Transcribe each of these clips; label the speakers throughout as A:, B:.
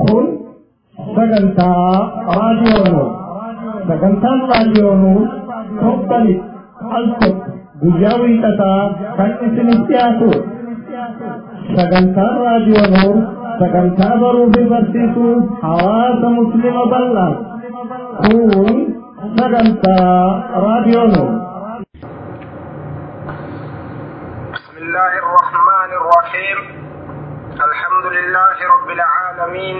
A: kun sagantaa raadiyoonuu sagantaan raadiyoonuu torbani al tokko guyyaa wiixataa kan isiniif dhiyaatu sagantaan raadiyoonuu sagantaa baruu fi barsiisuu hawaasa muslima bal'aa kun sagantaa raadiyoonuu
B: بسم الله الرحمن الرحيم الحمد لله رب العالمين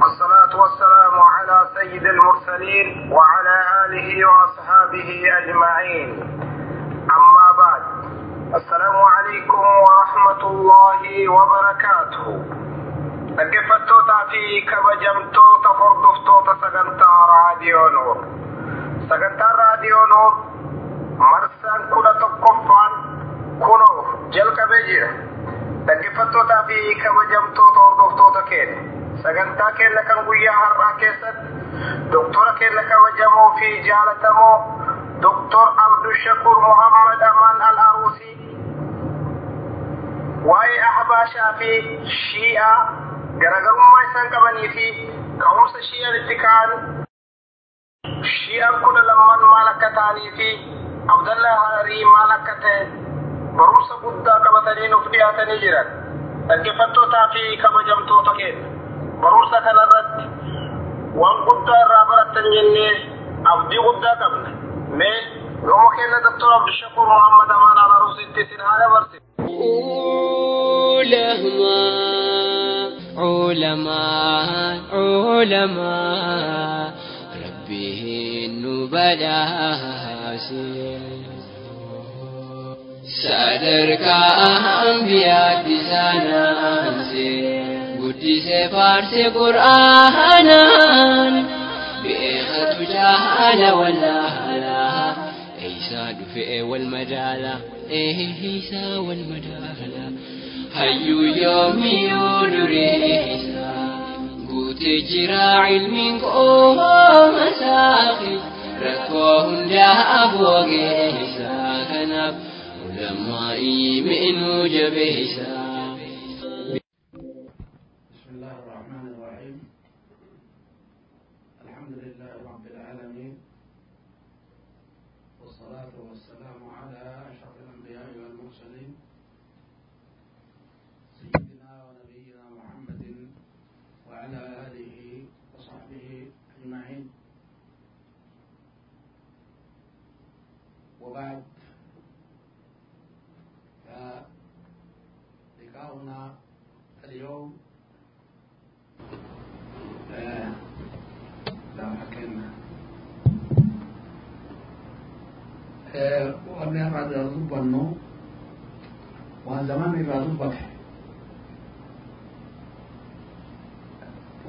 B: والصلاة والسلام على سيد المرسلين وعلى آله وأصحابه أجمعين. أما بعد السلام عليكم ورحمة الله وبركاته. كيف توتا كما جمتو تفردف توتا راديو نور. سغنتا راديو نور مرسان كنا تقفان كنو جلك بجير dhaggeeffattootaa fi kabajamtoota hordoftoota keenya sagantaa keenya kan guyyaa har'aa keessatti doktora keenya kabajamoo fi jaalatamoo doktor abdushakur muhammad amaan al aruusii waa'ee ahbaashaa fi shii'aa garagarummaa isaan qabanii fi ka'umsa shi'aan itti ka'an shi'aan kudha lamman maal akka ta'anii fi abdallaa harii maal akka ta'e barumsa guddaa qabatanii nuuf dhiyaatanii jiran dhaggeeffattootaa fi kabajamtoota keenya barumsa kanarratti waan guddaa irraa barattan jennee abdii guddaa qabna mee yooma keenya doktor abdushakur muhammad amaan alaruusitti isin haa dabarsi
C: علماء علماء ربه النبلاء sadarkaa ambiyaatti sanaanse guddise faarse qur'aanaan beekatu jaala wallaalaa eeysaa dhufe wal madaala eeysaa wal madaala hayyuu yoomiyuu dureessa guute jira ilmiin qooma saaqi rakkoo hundaa boogeessa kanaaf
D: بسم الله الرحمن الرحيم. الحمد لله رب العالمين. والصلاة والسلام على أشرف الأنبياء والمرسلين. سيدنا ونبينا محمد وعلى آله وصحبه أجمعين. وبعد. فلقاؤنا اليوم لو حكينا. وأن يراد يرضب النو وأن زمان يرضب بطح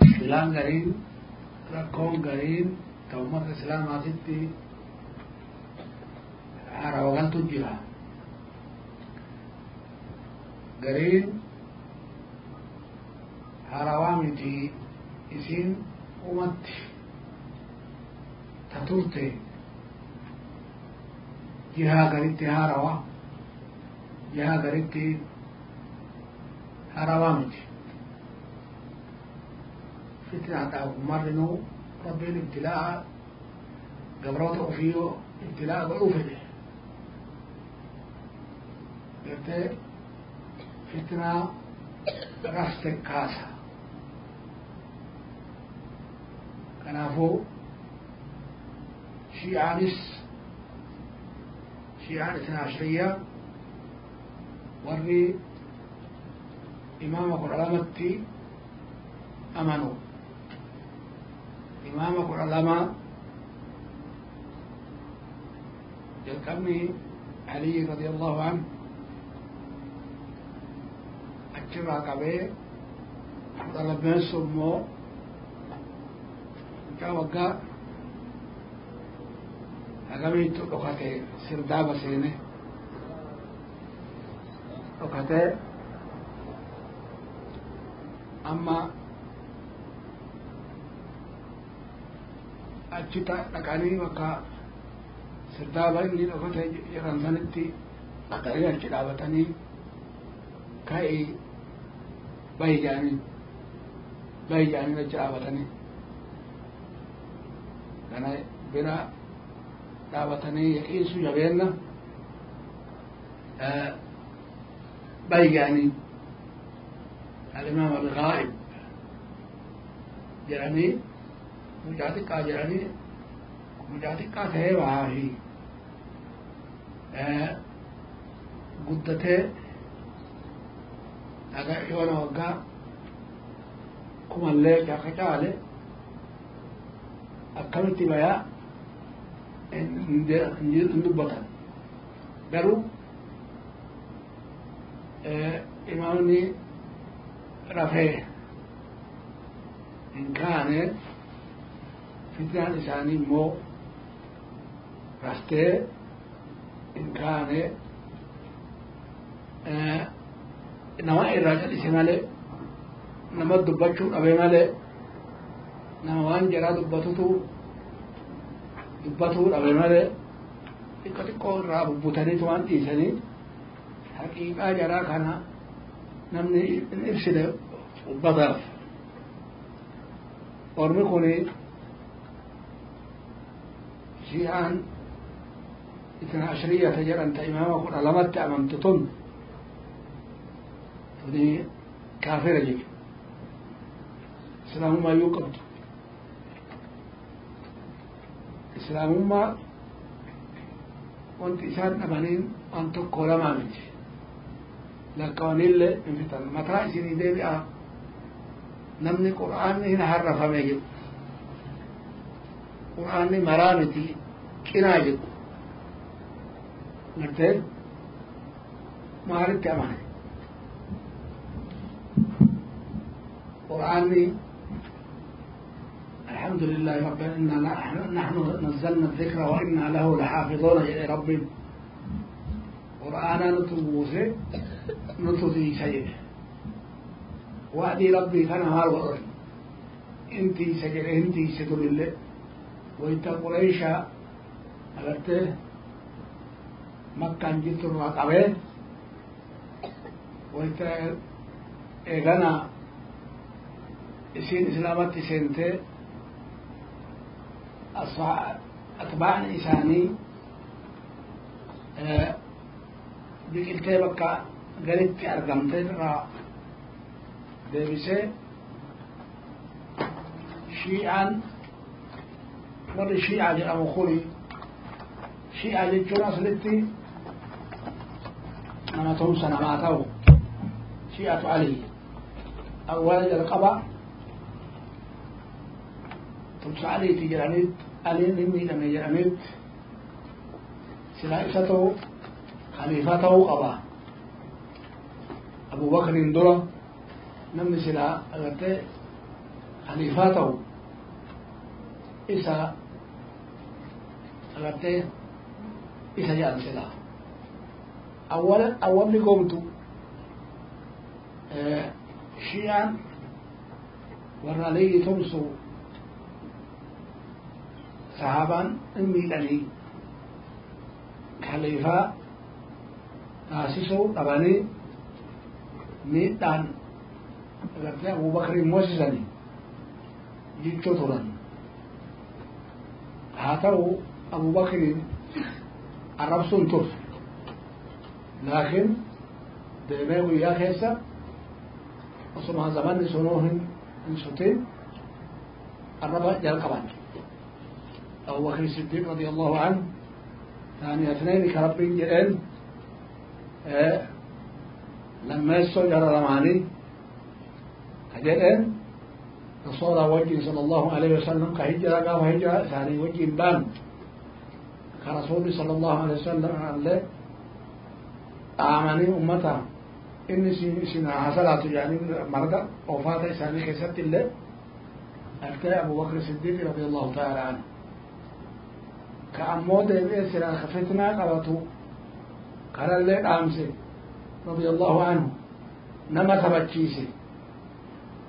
D: إسلام قرين ركون قرين تومر إسلام عزيزتي عارا وغلتو جيها قرين حرامتي إذن أمت تطورت جهة قريبت هاروة جهة قريبت حرامتي فتنة أبو مرنو ربي الابتلاء قبروت أفيو ابتلاء بعوفته قلت فتنة رفت الكاسه كنافو شيعانس شيعان اثنى عشرية وري إمامك العلامة أمانو، إمامك العلامة جلكمي علي رضي الله عنه. أجبها قبيل. عبد الله بن سلمو sirdaaba seene dhokatee amma achi dhaqanii bakka sirdaaba inni dhokate jedhan sanitti dhaqanii achi dhaabatanii ka'ii bahi jedhanii bahi jedhanii achi dhaabatanii kana bira dhaabatanii yaqiinsu jabeenna bahi jedhanii alimaam algaa'ib jedhanii mucaa xiqqaa jedhanii mucaa xiqqaa tahee bahaa fi guddatee dhaga yoona waggaa kumallee akka caale akkamitti bayaa hin dubbatan garuu imaamni rafee hin kaane fitnaan isaanii immoo raftee hin kaane nama irraa cal'ise malee nama dubbachuu dhabe malee نعم، نهوان جرا دبطتو دبطو رغم هذا يقول قول راب بطني توان تيساني حقيقة جرا كان نمني نفسد بطاف ورمي قولي جيان إثنى عشرية تجر أنت إمام أقول ألمت أمام تطن تدي كافر جيك سلام ما يوقفتو إسلامهم وانت إسان أمانين أنتو كولا ما منش لكن إلا انفتن متى إسان إذا بقى نمني قرآن هنا حرفة ميجد قرآن مرانتي كنا جد نرتين مارك كمان قرآن الحمد لله ربنا إنا نحن نزلنا الذكر وإنا له لحافظون. يا رب قرآنا نتبوسه نتذي سيد وأدي ربي كان هال وأر إنتي سجل إنتي ستر الله. وإنت قريشا أغرت مكة جبت الرقبين وإنت إغنى isiin islaamatti أصبح أتباع الإنساني آه، بكتابك قريبك أرغمتين را ديبسي شيئا ولي شيئا لأمخوري شيئا للجناس لتي أنا تمسنا ما تو شيئة علي. أول القبع تمسعلي تجرانيت علينا مين أمي جرانيت سلاسته خليفته أبا. أبو بكر دولا نم سلا أغتى خليفته إسا أغتى إسا جان سلا. أولا أول نقومتو آه، شيئا ورنا ليه تمسو. صحابا امي لني خليفة تاسيسو طبعني ميتان لكن أبو بكر موسسني جيتو طولن هاتو أبو بكر عرب سنتر لكن دائماً ويا خيسا وصمها زمان سنوهن انسوتين أربع جلقبان أبو بكر الصديق رضي الله عنه. ثاني اثنين كرب جئن أه لما يسجر رماني. جئن رسول وجه صلى الله عليه وسلم كهجرة قام هجرة ثاني وجه بان. كرسول صلى الله عليه وسلم قال له آمني أمتا. إني سنة حصلات يعني مرضى وفاة إساني كسبت الله أبو بكر الصديق رضي الله تعالى عنه. كأمو ديبئي سلا خفتنا قبطو قال اللي قامسي رضي الله عنه. نما تبتشيسي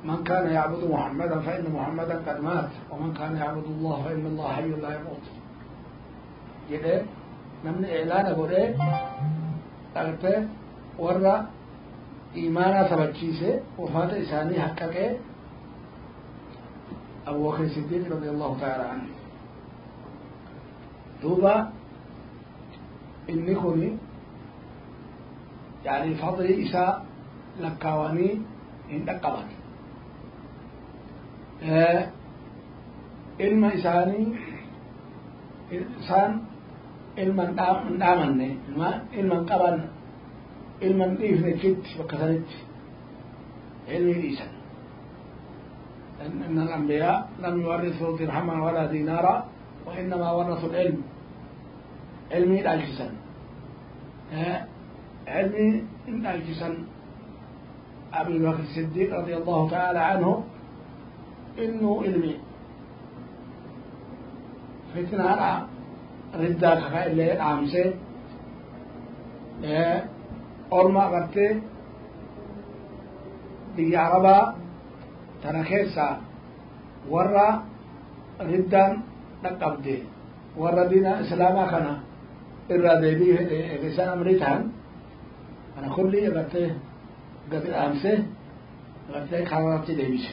D: من كان يعبد محمدا فإن محمدا قد مات. ومن كان يعبد الله فإن الله حي لا يموت. جده نمن إعلان قده قلت ورى إيمانا تبتشيسي وفات إساني حقك أبو بكر الصديق رضي الله تعالى عنه. دوبا إنكوني يعني فضل إساء لكواني إن دقبك آه، إلما إساني إنسان إلما نعمني إلما إلما إلما نعمني إيه كنت وقتلت علم الإنسان. إن الأنبياء لم يورثوا درهما ولا دينارا وإنما ورثوا العلم. علمي الجسن علمي ان الجسن ابي بكر الصديق رضي الله تعالى عنه إنه علمي. فتنا على ردة خفائل ليل عامسة. أرمى قبطة دي عربة. تنخيصة ورى ردة نقبضة ورى دينا إسلاما خنا. Irraa deebii isaan amrii ta'an kana kulli agartee gadi dhaamsee agartee kararatti deebise.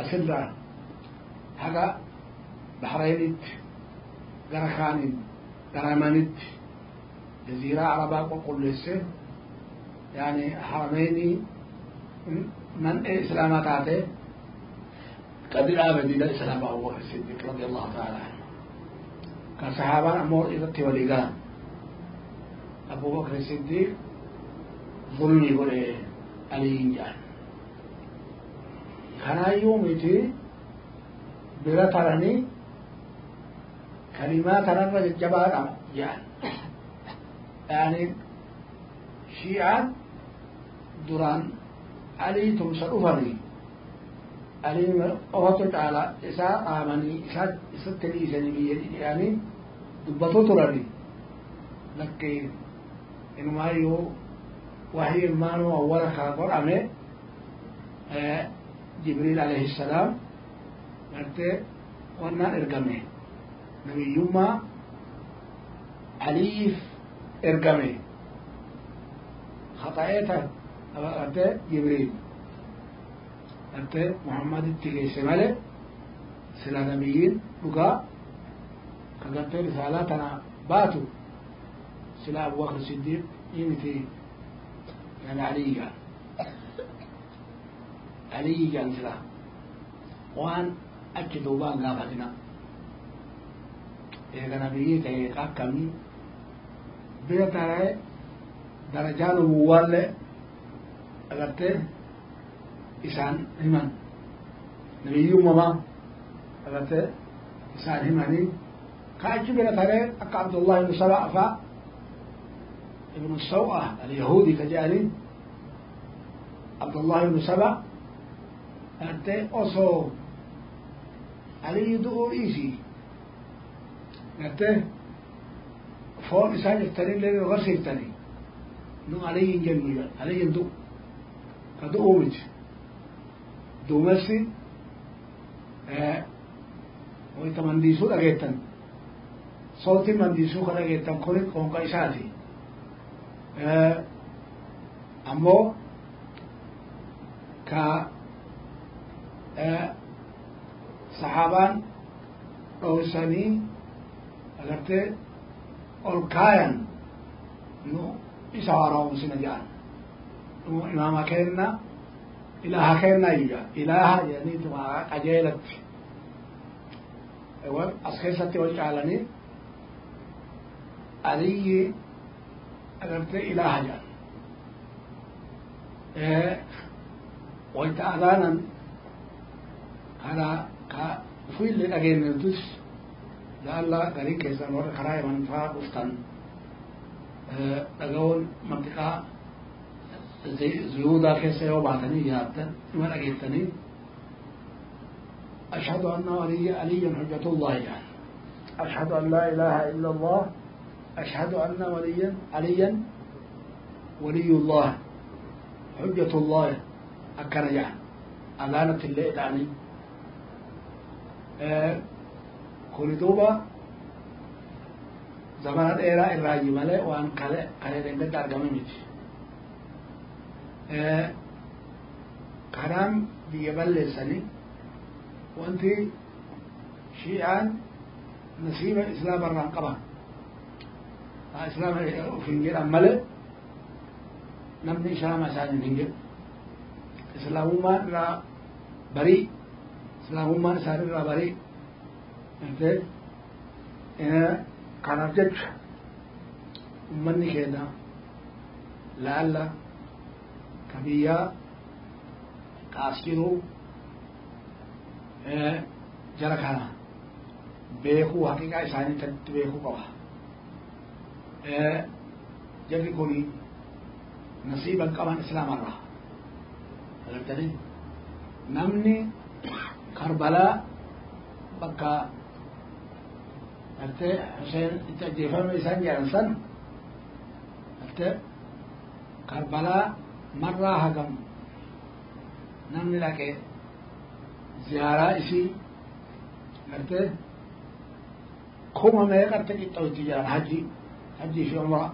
D: Asirraa haga بحرينت غرخان غرامانت جزيرة عربة قل لسه يعني حرميني من إسلامات عاته قد الآب دي إسلام أبو بكر الصديق رضي الله تعالى عنه كصحابة أمور إذا توليقان. أبو بكر الصديق ظلمي يقول علي جان. كان يوميتي بلا تراني كلمات نرى الجبال يعني يعني شيعة دران علي تمسر أفري علي أوتت على إساء آمني إساء إساء تليسني بيدي. يعني دبتو تراني لكي إنما يو وحي المانو خاطر أمي آه جبريل عليه السلام قلت وأنا ارقمه نبيما عليف ارقمه خطأيته قلت جبريل قلت محمد اتقيس ملك سلا كانت رسالتنا باتوا. سلا أبو بكر الصديق ينفي يعني علي علي كان سلا وأن أكدوا بان قابتنا إذا كان بيه تهيقا كمي بيطرع درجان أبوال أغرت إسان همان نبيه مما أغرت إسان هماني كأنت بنا ترين أكا عبد الله بن سبع فا ابن السوء اليهودي كجالين عبد الله بن سبع أنت أصو. علي دور إيزي أنت فوق إسان يفتنين لي غرس يفتنين نو علي جميلة علي دو كدو أمج دو مسي ويتمنى سوء أغيتن أه. صوتي منديسو لغيتن كونت قونقا إساتي آه أمو كا آه saxaabaan dhowrsanii agartee ol kaayan nu isa haaromsina jedhan nu imaama kenna ilaaha kenna iyya ilaaha jedhaniitu qajeelatti as keessatti wal caalanii علي أدرت إلى حجر وانت أعلانا على فيل الأجين الدس لألا قريك إذا نور خرائي من فاق أفتن أقول منطقة زيودا كيسي وبعتني جابتا ما لقيتني أشهد أن علي علي حجة الله يعني أشهد أن لا إله إلا الله أشهد أن وليا عليا ولي الله حجة الله أكرا يعني أمانة الله تعني آه، كل دوبة زمان إيراء الراجي ملي وأن قلي قلي رنجة دارجم ميت. آه، كرام بيبال لساني وأنت شيئا نسيب إسلام الرقبان ufin jedhan malee namni islaama isaaniin hin jedhu islaamummaan irraa barii islaamummaan isaan irraa barii gartee kanaaf jecha ummanni keenya laalla ka biyyaa ka as jiru jara kana beekuu haqiqaa isaanii tatti beekuu qaba jarri kun nasiiban qaban islaamarraa agartanii namni karbalaa bakka gartee Huseen itti ajjeefame isaan jedhan san gartee karbalaa marraa hagam namni dhaqee ziyaaraa isii حجي في عمرة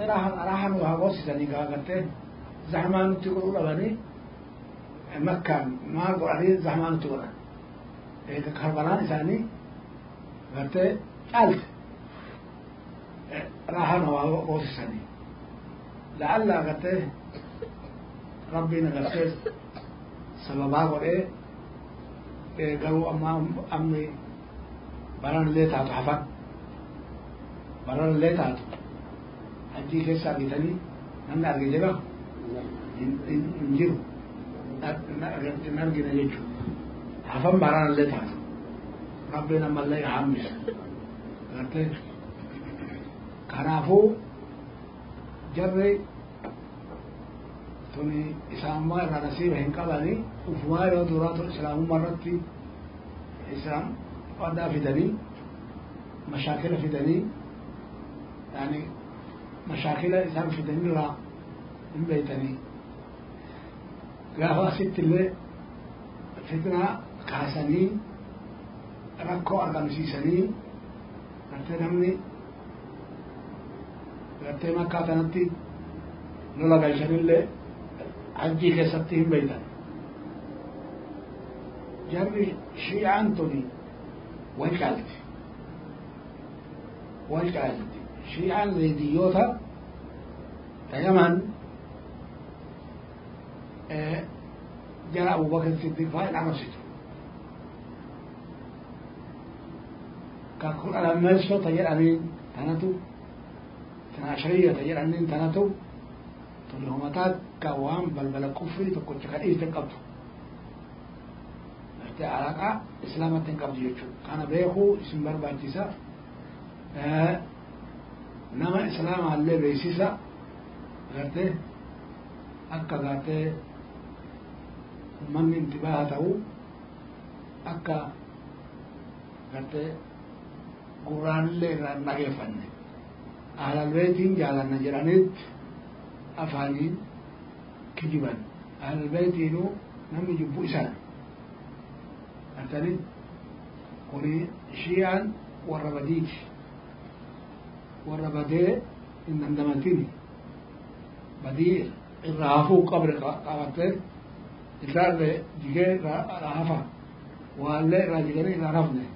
D: راح راح نوها وصي تاني قاقته زحمان تقول بني مكة ما قول عريض زحمان تقول إيه كربلان ثاني. قاقته قالت راح نوها وصي تاني لعل قاقته ربي نغفز سببها قول إيه قالوا أمي raha nu haa goosisanii la'alla gartee rabbiin gartee sababaa godhee garuu amma amni baranillee taatu hafan baranillee taatu hajjii keessa argitanii namni arge jedha hin jiru hin argine jechuudha hafan baranillee أداء في دني مشاكل في دني يعني مشاكل إسلام في دني لا من بيتني قهوة ست اللي فتنة كاسني ركو أرغم سيسني أرتنمني أرتنم كاتنتي نولا بيشن اللي عجي كسبتهم بيتني جرمي شيعان تني fitnaa kaasanii rakkoo argamsiisanii gartee namni gartee makkaa kanatti lola galchanillee hajjii keessatti hin beeytan jarri shi'aan tuni wal caalti wal caalti shi'aan leediyyoota tayaman jara abubakar siddiq faa itti alaaqaa islaamatti hin qabdu jechuudha. Kana beekuu isin barbaachisa. Nama islaamaallee beeksisa. Gartee akka gaatee ummanni itti baha ta'u akka gartee gurraanillee irraa hin dhageeffanne. Alalbeetiin jaalanna jedhanitti afaaniin kijiban. Alalbeetiinuu namni jibbuu isaan. مثلاً كوري شيعاً والربديش والربدي إن دمتيني بدير الرافو قبر قابته الدار ده جيه رافا وعلى راجلين إلى رفنة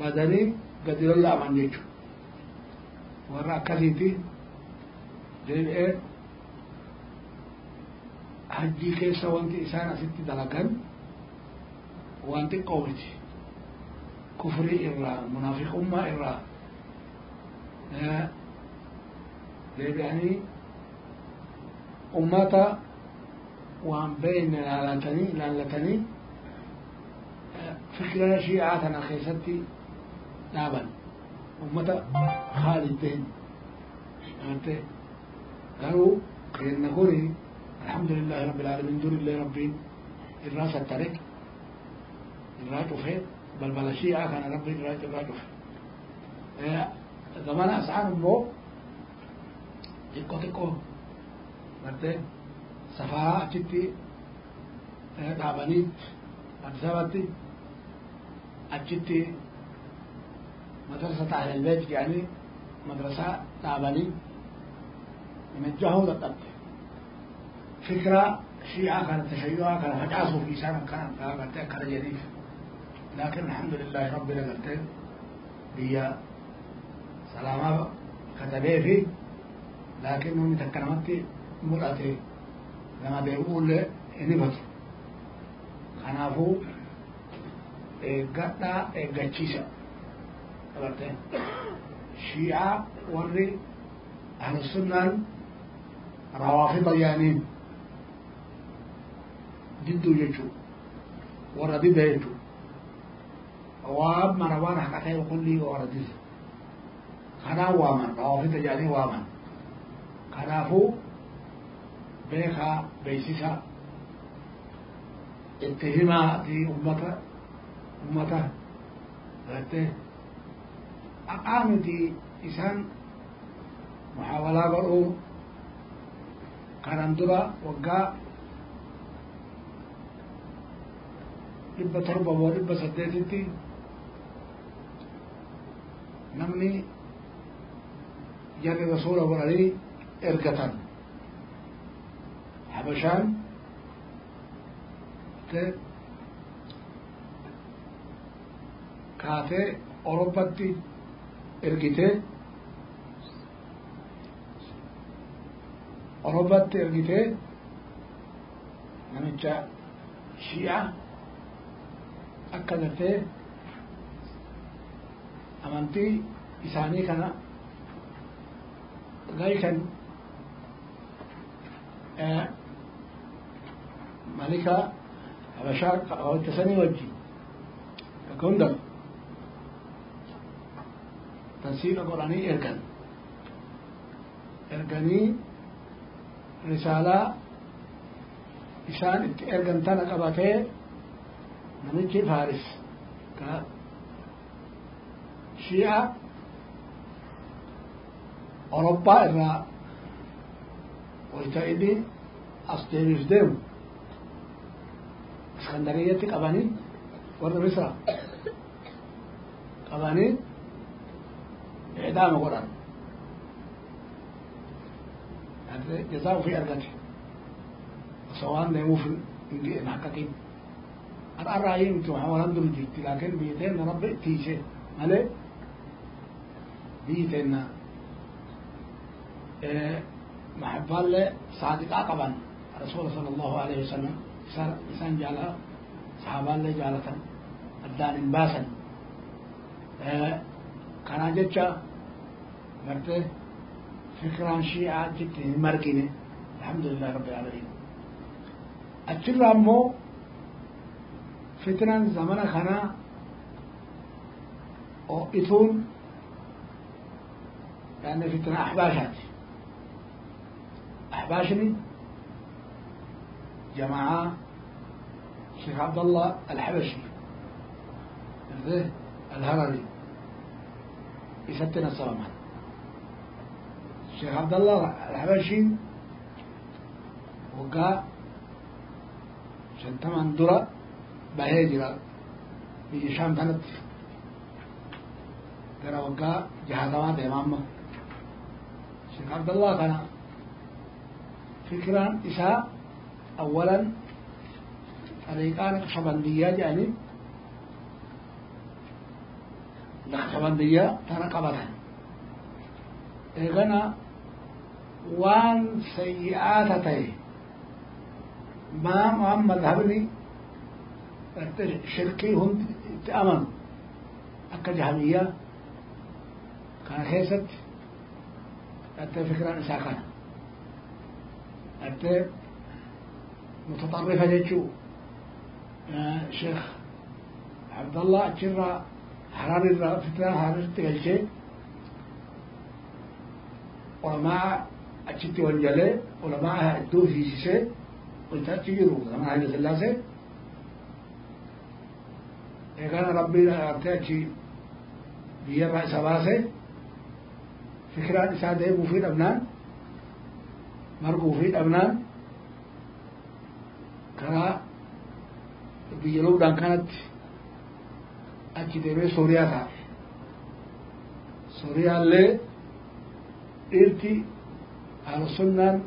D: بدني قدر الله من يجو ورا كذيتي. جيب إيه؟ حجي كيسا وانتي إسانا ستي دلقان وانت قولتي كفري إرى منافق أمة إرى لا يعني أمة وان بين لانتني لانتني فكرة شيعاتنا خيستي لابا أمة خالدين أنت قالوا قيلنا قولي الحمد لله رب العالمين دور الله ربين الراس التاريخ راته خير بل بلاشي آخر أنا بريد راته راته خير إيه، زمان أسعار مو تيكو تيكو مرتين سفاء جتي دابانيت ادزاباتي اجتي مدرسة أهل البيت يعني. مدرسة تعبانين يمجهوا للطبق فكرة شيعة كانت تشيعة كانت هجاسوا في سنة كانت كانت كانت كانت لكن الحمد لله رب العالمين. بيا سلاما كتبه في لكن هم تكلمت مرأتي. لما بيقول إني بس أنا هو غدا غتشيشا قلت شيعة وري أهل السنة روافض يعني ضد يجو. ورد يجو waan mara waan haqa ta'e kullii dida kanaan waaman rawaafida jedhanii waaman kanaafuu beekaa beeksisa itti himaati ummata ummata gartee haqaa miti isaan muhaawalaa godhuu kanan dura waggaa dhibba torba moo dhibba saddeetitti namni jarri rasuula godhanii ergatan habashaan kaatee Oroppatti ergitee Oroppatti ergitee namicha shi'a akka gartee amantii isaanii kana gaykan malika habashaa hojjetasanii wajjin bakka hunda tansiiqa godhanii ergan erganii risaalaa isaan itti ergan tana qabatee namichi faaris روسيا أوروبا إرا ويتأيدي أستيريز ديو إسخندرية قبانين ورد مصر قبانين إعدام قرآن. هذا جزاء في أرقاته سواء نمو في المحققين أرى رأيي أنتم حوالاً دلوقتي لكن بيدين ربي تيجي. عليه ديتنا آه، ما حبال له صادقا طبعا رسول صلى الله عليه وسلم صار انسان جالا صحابا له جالا الدان باسا كان جتشا آه، مرت فكرا شيعا جتا مركنة الحمد لله رب العالمين اتشل امو فتنا زمن خنا أو اثون zamana kanaa o'ituun يعني فتنة أحباشات أحباشني جماعة الشيخ عبد الله الحبشي. الهرري يفتن الصلامان الشيخ عبد الله الحبشي وقع شنتمان درة بهيجرة بيجي شام كانت ترى وقع جهازات إمامه عبد الله كان فكرا إساء أولا طريقان نقشبندية يعني نقشبندية تنقبتها إغنى وان سيئات تي ما محمد هبني شركي هم تأمن. أكا جهمية كان خيست أتى فكرة إساقنا أتى متطرفة جيتشو شيخ عبد الله أتشرى حرام الفترة حرام تقلشي علماء أتشتي والجلي علماء الدور في سيسي قلت يرو زمان هاي الثلاثة كان ربي أرتاكي بيرا سباسة فكرة إسادة مفيد أبنان مرقو مفيد أبنان كرا بيلودان كانت achi deemee sooriyaa taa'e sooriyaallee dhiirti ahlusunnaan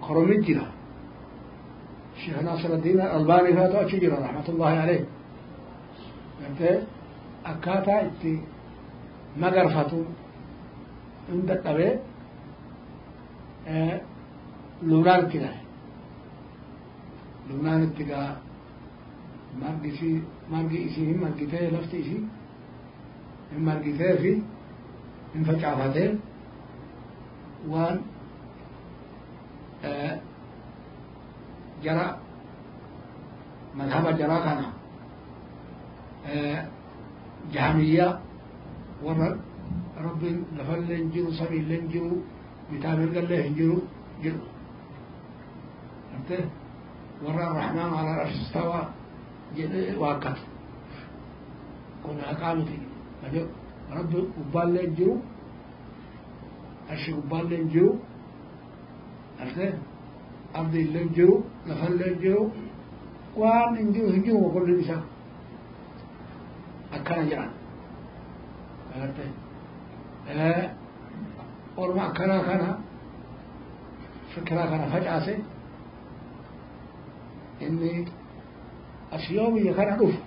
D: koromi jira الشيخ ناصر الدين الألباني فاتو أشجر رحمة الله عليه۔ قلت أكاتا إتي مقرفة عند الطبيب لوران كده لوران اتقا مرقسي مرقي إسي هم مرقتي لفتي إسي هم مرقتي في هم فجعفتين وان جرى مذهب جرى كان رب لفل لنجرو سبيل لنجرو بتابر قال له انجرو جرو فهمت ورى الرحمن على العرش استوى واقف. كنا أقامتي رب قبال لنجرو عرش قبال لنجرو عرفت أرض لنجرو لفل لنجرو وان انجرو هنجرو وكل نساء أكنا جران kana facaase inni as yoo biyya kana dhufu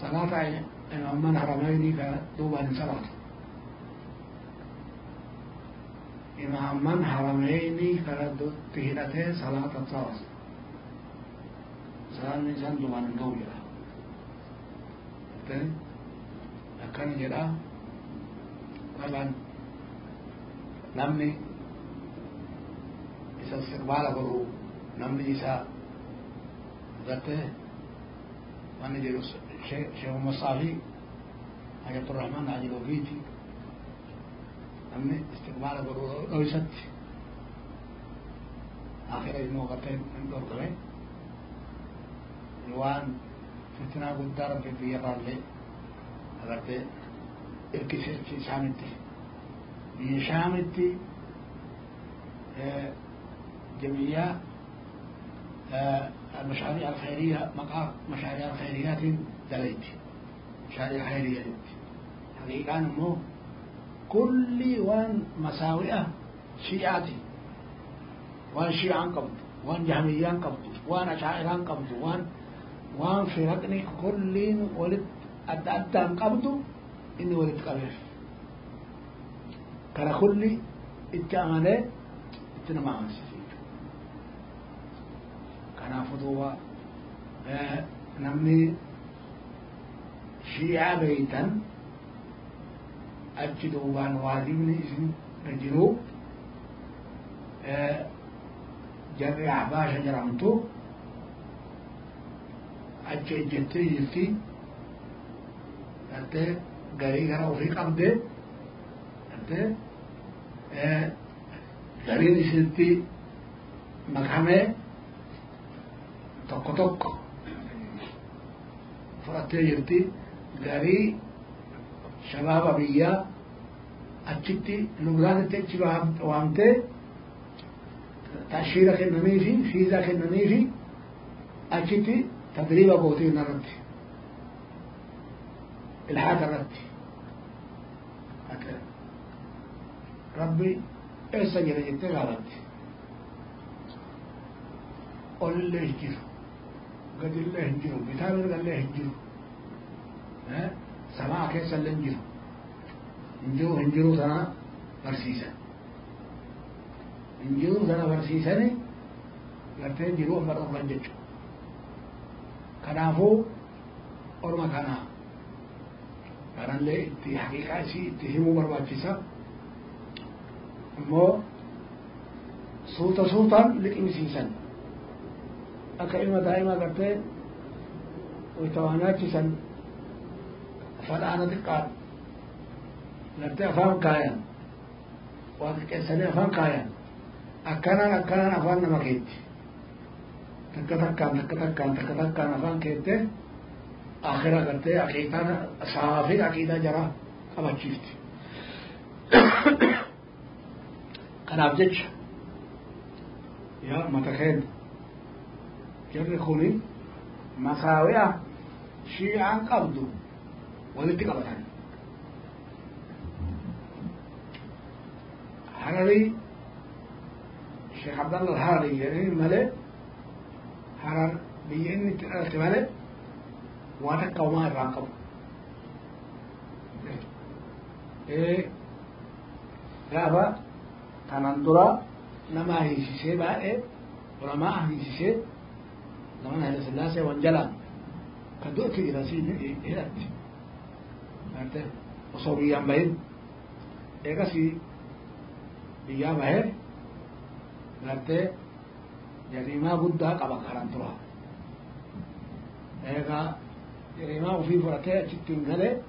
D: salaata imaamman harameynii kana duubaan hin salaatu imaamman harameynii kana dutti hidhatee salaata sawas salaanni isaan duubaan hin ga'u jedha akkana jedhaa طبعا نمني. إذا استقبال قرو نمني إذا ذاته. وأنا جلو شيخ مصافي حاجة الرحمن عجل وفيتي نمني استقبال قرو رويست آخر الموقتين من دور قبل يوان فتنا قدار في بيران لي. أغرتي irkisatti isaanitti shaamitti جمعية المشاريع الخيرية مقام مشاريع الخيريات دليت مشاريع خيرية حقيقة أنه كل وان مساوئة شيعاتي وان شيعان قبض وان جهميان قبض وان أشاعران قبض وان وان فرقني كلين ولد أدى أدى قبض إني ولد قريش. كرخولي إتكامل إتنمع عنسيك كان فضوة آه، نمني شيعة بيتا. أجدوا وان واجبني إذن نجلو آه، جميع باشا جرامتو أجي جتري جلتي. أجي garii gara ofii qabde gartee gariin isinitti makamee tokko tokko. Fudhattee jirti garii shabaaba biyyaa achitti lubnaanitti achi waamtee tashiira kennaniifi fiizaa kennaniifi achitti tadriiba gootii irratti الحاجة ربي ايسا جرى جتة غارتي قل الله هجر قد الله هجر كتاب قال الله هجر ها؟ سماع كيسا اللي هجر هنجرو هنجرو سنة برسيسا هنجرو سنة برسيسا gartee jiruu amma dhufan jechuudha kanaafuu orma kanaa أنا لي دي حقيقة شيء تهمو مرباك فيسا أمو سلطة سلطة لك إنس إنسان أكا إما دائما قرتي ويتوانات فيسا فالآن دقاء نرتي أفان قايا وأكا إنسان أفان قايا أكنا أكنا أفان نمكيت تكتكا تكتكا تكتكا أفان كيتي آخر کرتے عقیدہ نا صافی عقیدہ جرا اب اچھی تھی خراب جچ یا متخید جر خولی مساویا شیعان قبضو ولدت قبضان حرري شيخ عبد الله الحرري يعني ملي حرر بيني تقبله akka homaa irraa qabu. Gaafa kanaan dura nama hiisisee baay'ee ulamaa hiisisee nama Haile Sillaasee wanjalaan kan du'atti jira siin hidhatti. Gartee osoo biyyaan bahin eegasii biyyaa bahee gartee jariimaa guddaa qaba kanaan dura. يريما وفي فرته أجت مهله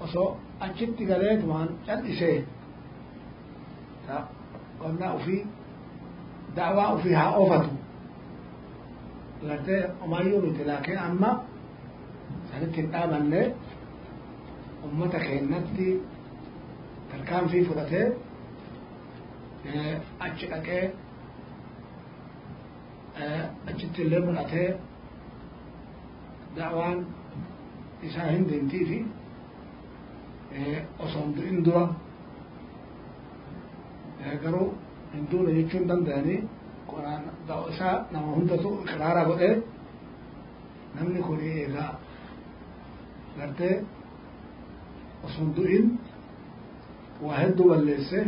D: وصو أجت قاله تمان جد إسه. تا قلنا وفي دعوة وفيها أوفته لأنه أما يوميت لكن أما سألت الآمن لي أمتك إنك تركان في فرته. آه، أجت أكي آه، أجت اللي مرته. dacwaan isaa hindentiiti eh, osonto indura garuu eh, hindura jechuun dandeani quraan da'o isaa nama hundatu iqraara godhe eh, namni kuni eegaa gartee oson du'in waa hedduu balleesse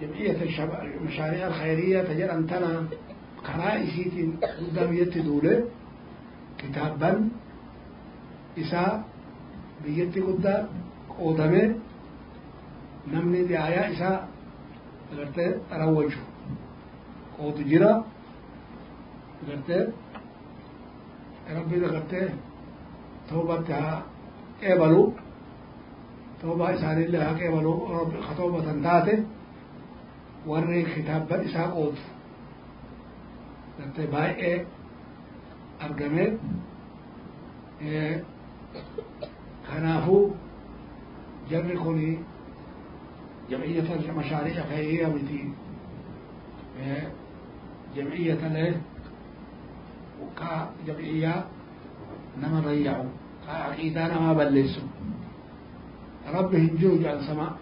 D: jamciyata mashaariic alkhayriya ta jedhan tanaa كرائسي قدام يتي دولة كتابا إساء بيتي قدام قدامه نمني دعايا إساء غرتي روجه. قوت جرا غرتي ربي غرتي توبتها قبلوا توبة إسان الله قبلوا رب خطوبة تاته warri kitaabban isaa qoodu أنت باي إيه أرجمت إيه خنافو جمعية مشاريع فهي متي إيه جمعية له وكا جمعية نما ريعو كا عقيدة نما بلسو رب هنجوج عن سماء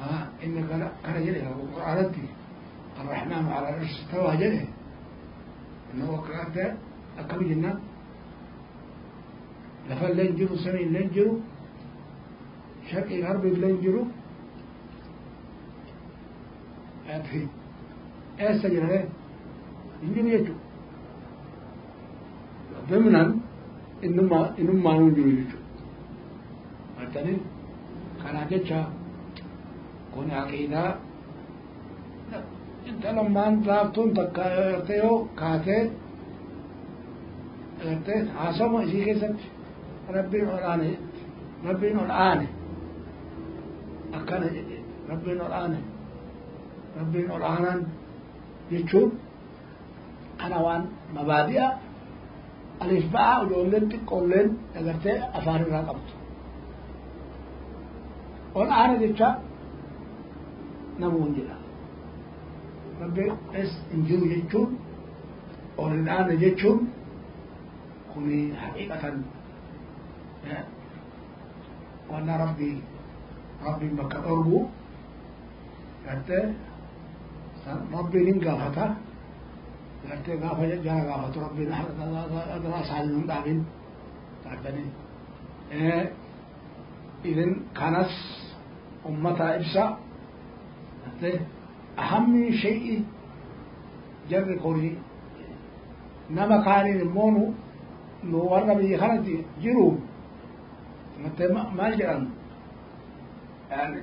D: آه إن قرأ جريها وقرأ الرحمن على العرش استوى جله إنه قرأت أكم جنة. لفل لنجرو سمين لنجرو شرق الغرب لنجرو أدفي أسا جنة إنجرو يجو ضمنا إنما إنما نجرو يجو أتني كان جتشا kun aqiidaa انتو من لابتون تكايو كاته ارتيه عصم اشي كسبت ربين القرآن ربين القرآن اكنا ربين القرآن ربين القرآن يتشون أنا وان مبادئة الاشباع ويقولن تقولن ارتيه افارن رقبت والآن يتشا نمو انجلا rabbi es hin jiru jechuun ol hin aane jechuun kuni haqiiqatan wanna rabbii rabbiin bakka dhorgu gartee rabbiin hin gaafata gartee gaafa jara gaafatu rabbiin adraa isaanii hin dhaabin gartanii idin kanas ummataa ibsa أهم شيء جر قولي. نما كان المونو نو ورنا بي خلتي جرو متى ما جران يعني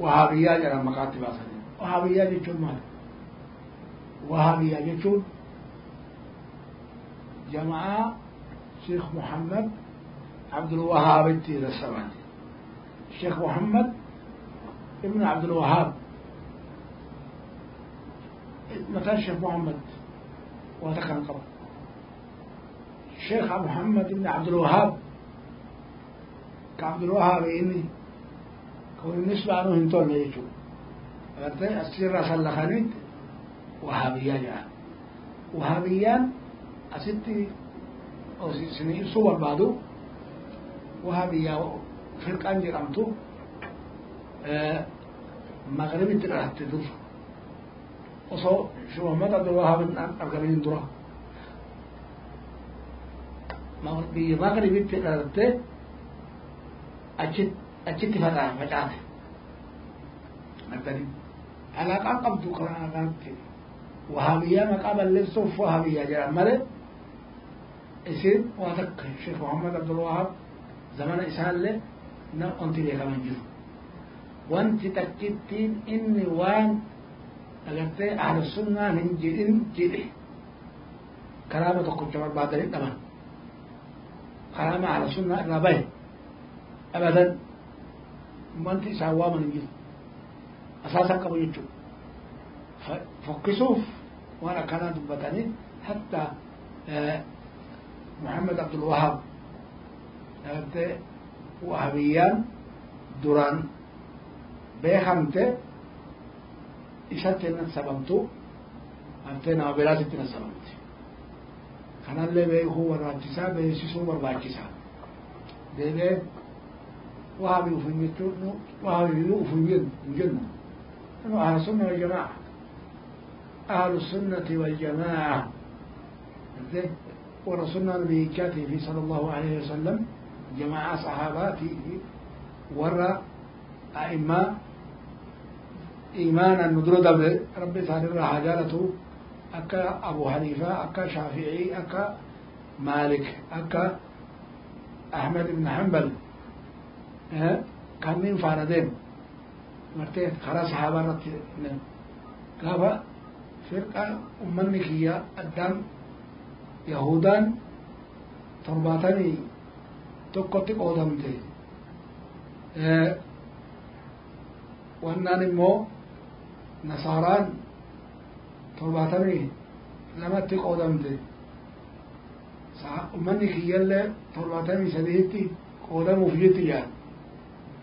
D: وهابية جران مكاتب أصلا وهابية جتشون مال. وهابية جتشون جماعة شيخ محمد عبد الوهاب التير السماني الشيخ محمد ابن عبد الوهاب. متى الشيخ محمد وذكر قبل الشيخ محمد بن عبد الوهاب كعبد الوهاب إني كون النسبة عنه هنتون ليجو أرتي السر سلخانيت وهابيان يعني وهابيان أستي أو سنين صور بعدو. وهابيا فرقة جرمتو مغربي تلعب تدور وصو شو ما قد الله من أرقامين درا ما هو بيماغري بيت في الأرض أجت أجت فتاة مجانة. مجانة على قاقب دقرا قاقب وهابية ما قابل للصف وهابية جرا مالي إسم وأتك. شيخ محمد عبد الوهاب زمان إسان له نعم أنت ليه كمان جنو وأنت تكتين إني وان agartee ahlu sunnaan hin jedhin jedhe karaama tokkocha barbaadanii dhaban karaama ahlu sunnaa irraa bahe abadan wanti isaan waaman hin jiru asaasan qabu jechuudha fokkisuuf waan akkanaa dubbatanii hatta Muhammad Abdul Wahab agartee wahabiyyaan duraan beekamte isatti nasabamtu agartee nama biraatitti nasabamti kanallee beekuu barbaachisaa beeksisuu barbaachisaa ufin hin jennu nu ahlu sunna wal jamaa ahlu sunnati wal jamaa ورسولنا نبيكاته في صلى الله عليه وسلم جماعة صحاباته ورى أئمة إيمانا ندر دبر ربي تعالى جالته أكا أبو حنيفة أكا شافعي أكا مالك أكا أحمد بن حنبل؟ كان من فاردين. مرتين. خلاص صحابة رتي قابا فرقة أمنك هي الدم yahudaan torbaatamii tokkotti qoodamte wannaan immoo نصاران طلبات منهم لما تقعد منهم ومن يقول له طلبات من سبيهتي قعد مفيدتي يعني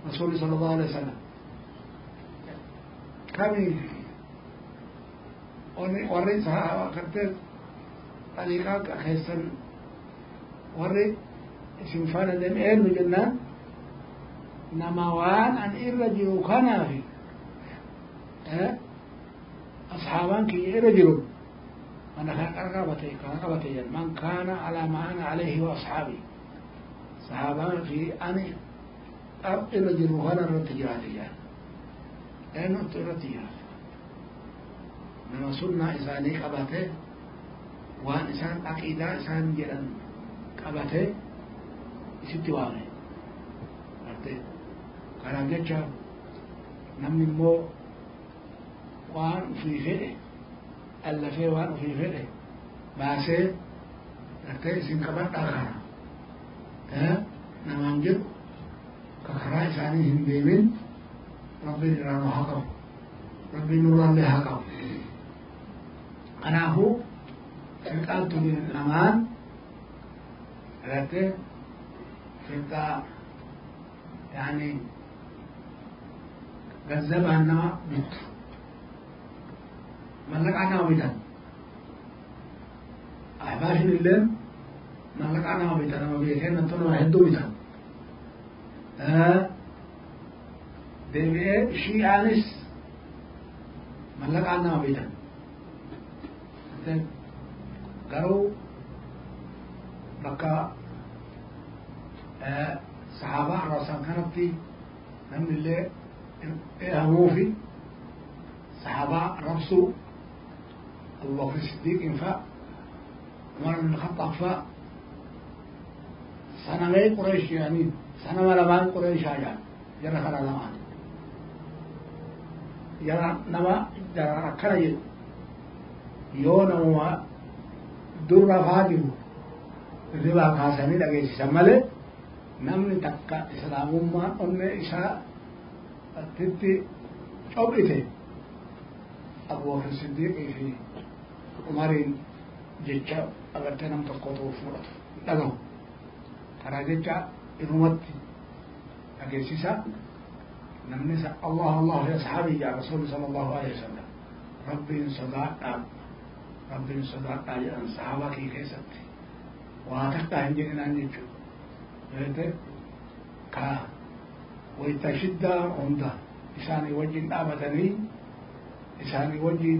D: رسول صلى الله عليه وسلم. كم وري سها وقت طريقة خيصا وري اسم فانا دم اين وجنا نموان أن ارد يوخنا في. ها؟ أصحابان كي إرجلوا أنا كان قرقبتي كان قرقبتي من كان على ما أنا عليه وأصحابي. صحابان في أني إرجلوا كان الرتجراتي لأنه الرتجرات نما سنة إساني قبته waan isaan aqiidaa isaan jedhan qabatee isitti waame arte kanaaf jecha namni وان في فئه ألا في وان في فئه ما سي نتاي سين كبات اخا ها نمانجر كخرا يعني هم بيبن ربي يرى حقا ربي نور الله حقا أنا هو سلطان تولي الامان رتي فتا يعني جذب عنا بيتو ملك عنا ميتان أحباش نلم ملك عنا ميتان أما بيكين أنتون وهندو ميتان ها دمي شي أنس ملك عنا ميتان قالوا بكا آه، صحابة راسان كانتي نمن اللي إيه، إيه، أبوفي صحابة رمسو. أبو بكر الصديق ينفع عمر بن الخطاب فاء. سنة غير قريش يعني سنة ما لبان قريش هاجا جرى خلا لبان جرى نما جرى كريه يون هو دور فاجم. ربا خاسني لقي سمله نم تكا إسلام ما أن إشاء تدي أبيته أبو بكر الصديق في umariin jecha agartee nam tokkotu fudhatu dhagahu karaa jecha inumatti dhageessisa namni allah allah fi ashaabii jaa rasuuli sala allahu alehi wasalam rabbiin sodaadhaa rabbiin sodaadhaa jedhan sahaabaa kii keessatti waa takkaa hin jedhinaan jechuudha beekte ka wayta shiddaa hunda isaanii wajjin dhaabatanii isaanii wajjin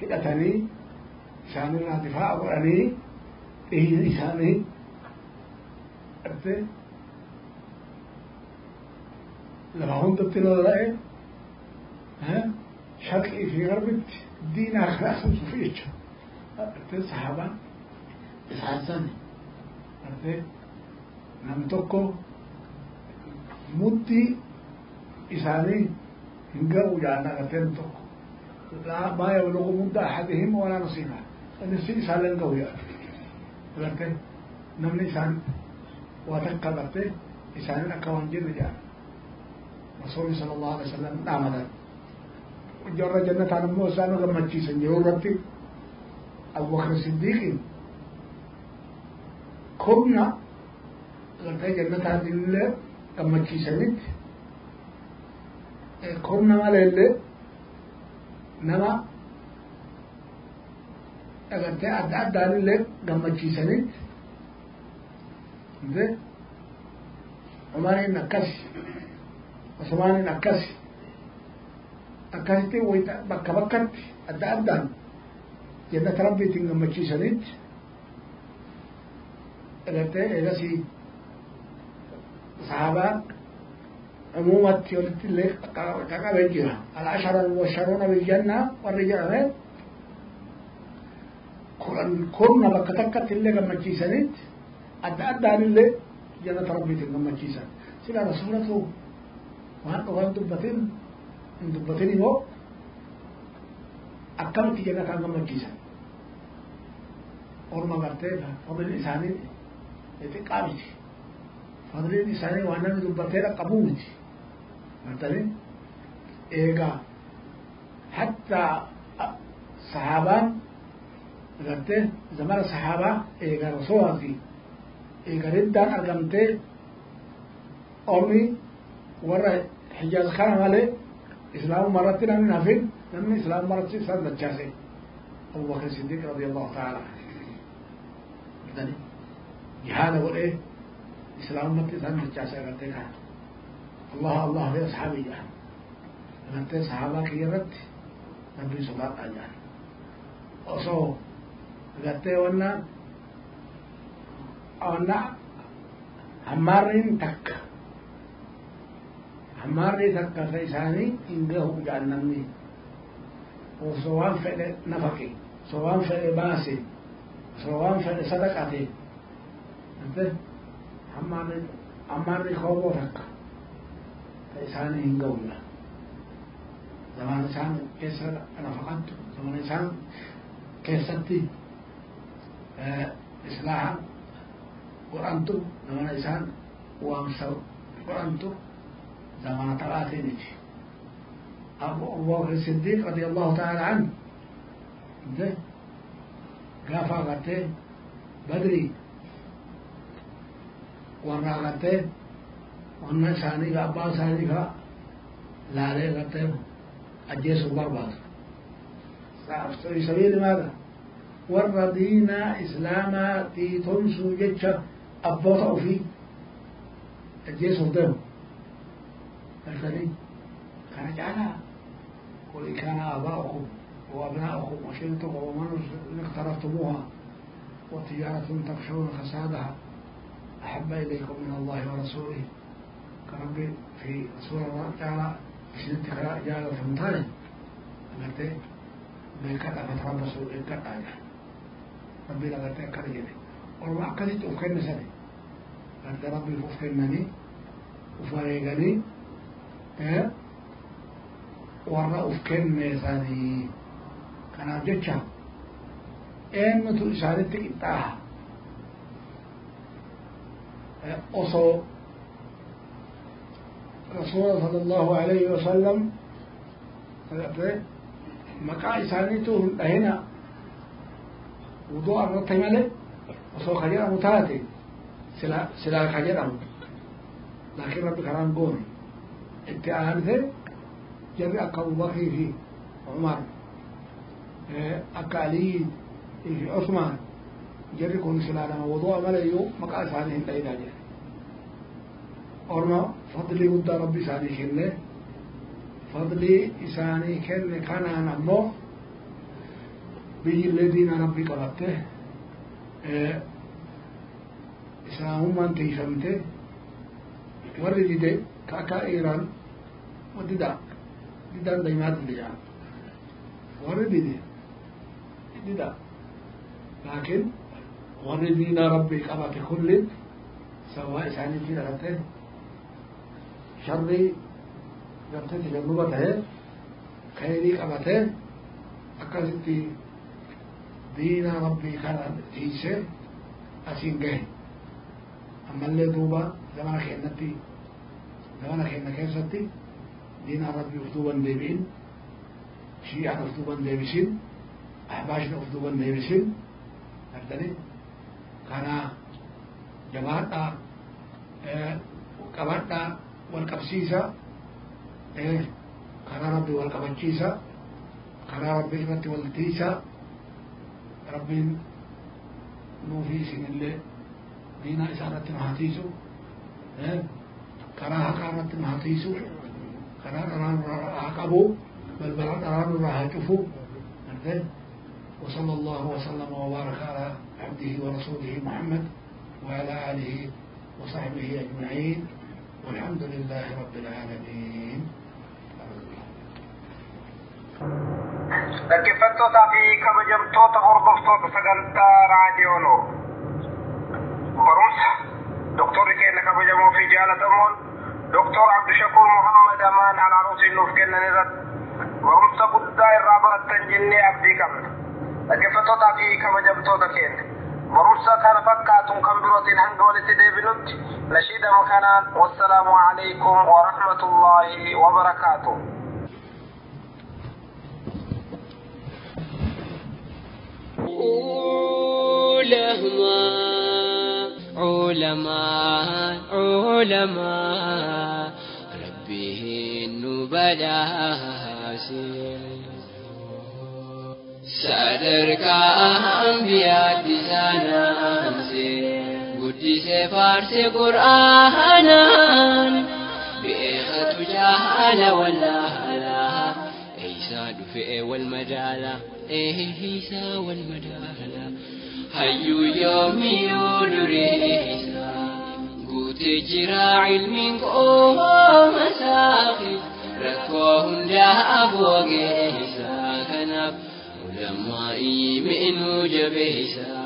D: hidhatanii isaanirraa difaa'a godhanii dhiigni isaanii gartee lafa hundatti lola'e sharqii fi garbitti diinaa kana tumsuuf jecha gartee sahaabaan isaan san gartee nam tokko muddi isaanii hin ga'u jaanna gartee tokko لا ما يبلغ مدى أحدهم ولا نصيما النسي سهل القوية لكن نمن إسان وتنقى بأته إسان أكوان جير جاء رسول صلى الله عليه وسلم نعمد وجر جنة عن موسى نغم مجيسا جهو ربي أبو بكر الصديق. كنا لكن جنة عن الله غم مجيسا نت كنا على الله nama agartee adda addaan illee gammachiisanitti de umariin akkasi usmaaniin akkasi akkasitti wayta bakka bakkatti adda addaan jannata rabbiitiin gammachiisanitti agartee eegasii sahaabaa عمومات ولت اللي كقبل جرا العشرة المبشرون بالجنة والرجال كنا بكتكت اللي لما تشيسنت أدى أدى اللي جنة ربي لما تشيسن سلا رسولته وهذا وهذا دبتين؟ من دبتين هو أكمل جنة لما تشيسن ما کرتے فضل انسانی اعتقاد فضل وأنا میں دبتے قبول. تھی مثلا ايغا حتى صحابة غرتي زمان الصحابة ايغا رسولتي ايغا ردان ارقمتي أمي ورا حجاز خان مالي. إسلام مرتنا من نافين لما إسلام مرتي سنة نجاسي أبو بكر الصديق رضي الله تعالى عنه. جهاد وإيه إسلام مرتي سنة غرتي خان. الله الله يا أصحابي لما تنسى حالك يا ربتي نبي صلاة أجا أصو غتي ونا أنا همارين تك. همارين تك فيساني إنجه جعلنمي وصوان فعل نفقي صوان فعل باسي صوان فعل صدقتي أنت همارين همارين خوفو تك. الإنسان إن قوي له لما الإنسان كسر أنا فقدته لما الإنسان كسرتي آه، إصلاحا. وأنتم لما الإنسان وأمسوا وأنتم لما تراثي نجي. أبو بكر الصديق رضي الله تعالى عنه. ده قافا قتل بدري. ورا قتل قرته ورنا ثاني قابا ثاني قا لالي قرته أجيس برباد في سبيل ماذا؟ ورا دينا إسلاما تيتونسو جتشا أبوطأ فيه أجيس قدامه الفريق كان جعلها قل كان آباؤكم وأبناؤكم وشيرتكم ومن اقترفتموها وتجارة تخشون خسادها أحب إليكم من الله ورسوله. كربي في رسول الله تعالى سنت جعل فمتاني قلت بيكتا فتربصوا إنكتا آية ربي لغت كرجلي ورما أكدت أفكر سني قلت ربي فأفكرني وفريقني warra uf kenneesanii kanaaf jecha eenyutu isaanitti qixxaaha osoo رسول الله صلى الله عليه وسلم أه، مكا إسانيته هنا. وضوء الرطة ملك وصو خجرة متاتة سلا خجرة لكن رب كران قول إنت آنثة جبي أكا أبوكي في عمر. أه، أكا علي في عثمان. جبي كون سلا لما وضوء ملك مكا إسانيه هنا جاء أرنا فضلي ودا ربي ساني كنة فضلي إساني كنة كان أنا ما بيجي الذين ربي قلبته إساهم أنت يسمته وردي ده كاكا إيران وددا ددا دينات ديا وردي ده ددا لكن وردينا ربي قبات كل سواء إساني كنة ربي sharrii gartee tajannuba tahe khayrii qabate akkasitti diina rabbii kana tiise asiin gahe ammallee duuba zamana keenyatti zamana keenya keessatti diina rabbii uf duuban deebi'in shii'aan uf duuban deebisin ahbaashna uf duuban deebisin argani kana jabaadhaa qabadhaa wal والكبسيسة إيه كان ربي والكبنكيسة كان ربي إنتي والتيسة ربي نوفيس إن اللي دينا إسانة مهاتيسو إيه كان هكا ربي مهاتيسو كان ربي بل بل أعقبو راح أشوفو وصلى الله وسلم وبارك على عبده ورسوله محمد وعلى آله وصحبه أجمعين والحمد لله رب العالمين.
B: لكن فتو تابي كما جمتو تغربو فتو تسغلتا راديو نور بروس دكتور كي انك بجمو في جالة امون دكتور عبد الشكور محمد أمان على عروس النوف كنا نزد بروس تقود دائر رابرة تنجيني عبدي كامل لكن فتو تابي كما جمتو تكيني keenya barumsa kana fakkaatuun kan birootiin hanga walitti deebinutti nashiidama kanaan wassalaamu alaikum warahmatullaahi wabarakaatuh
C: علماء علماء ربه النبلاء صدرك أنبياء بزانان قدس فارس قرآنا بإخة جهل والله لا۔ عيسى دفئ والمجالة إيه عيسى والمجالة هيو يومي يدريسا قوت جرا علم قوم مساخي ركوهم جاء أبوغيسا كنف علمائي منه جبيسا